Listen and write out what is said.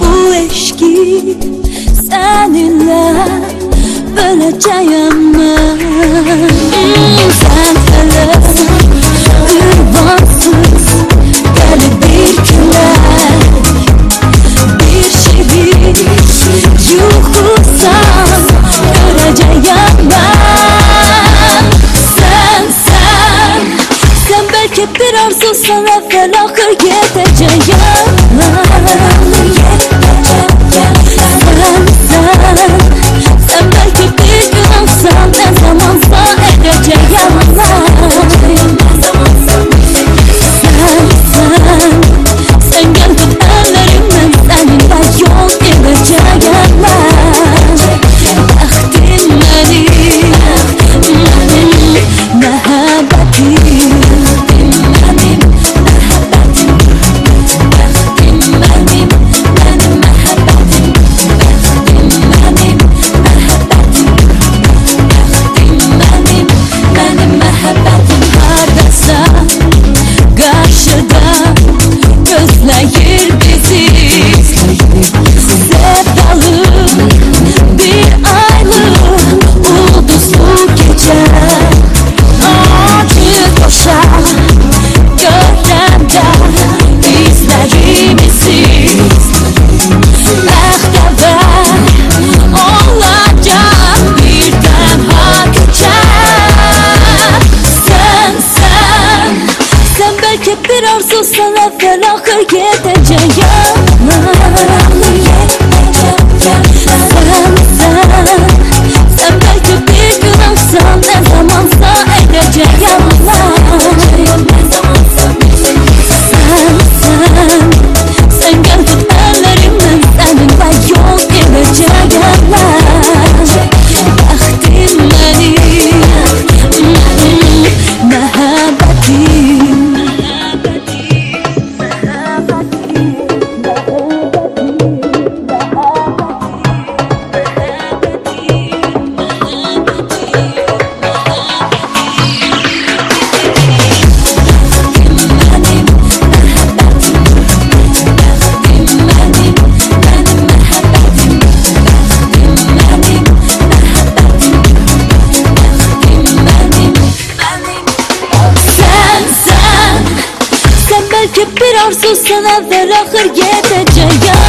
Bu eşki seninle böleceğim ben Sen hele ürvansız deli bir küler Bir şey bir çukursan göreceğim ben Sen sen sen belki bir arzusun evvel ahır 散了，飞了，黑夜 на 扬 arzusun evvel ahır gideceğim.